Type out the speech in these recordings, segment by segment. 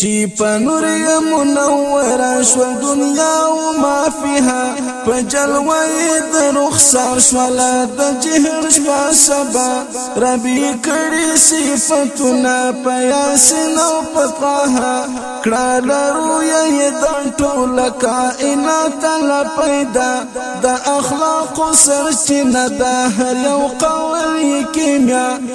چی په نور منور شو دنیا او ما فيها په جلوه د رخسار شو لا د جهر شوا سبا ربي کړي صفاتنا په یاسین او په طه کړه لرو یې د ټول کائنات لا پیدا د اخلاق سرچینه د هر یو قول کیمیا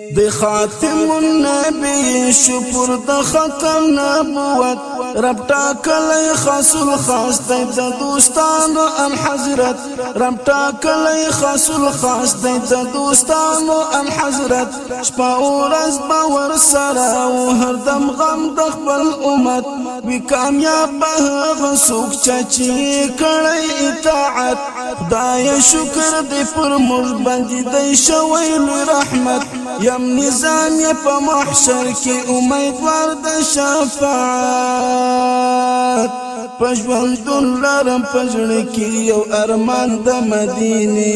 د خاتم النبی شپور د ختم نبوت رب ټاکل خاصل خاص د دوستان ان حضرت رب ټاکل خاصل خاص د دوستان ان حضرت شپه ورځ باور سره او هر دم غم د خپل امت وی کامیاب به غسوک چچی کړی اطاعت خدای شکر دې پر موږ باندې دی شوی لوی رحمت یم نظام یې په محشر کې امیدوار د شفاعت په ژوند لرم پجړ کې یو ارمان د مدینه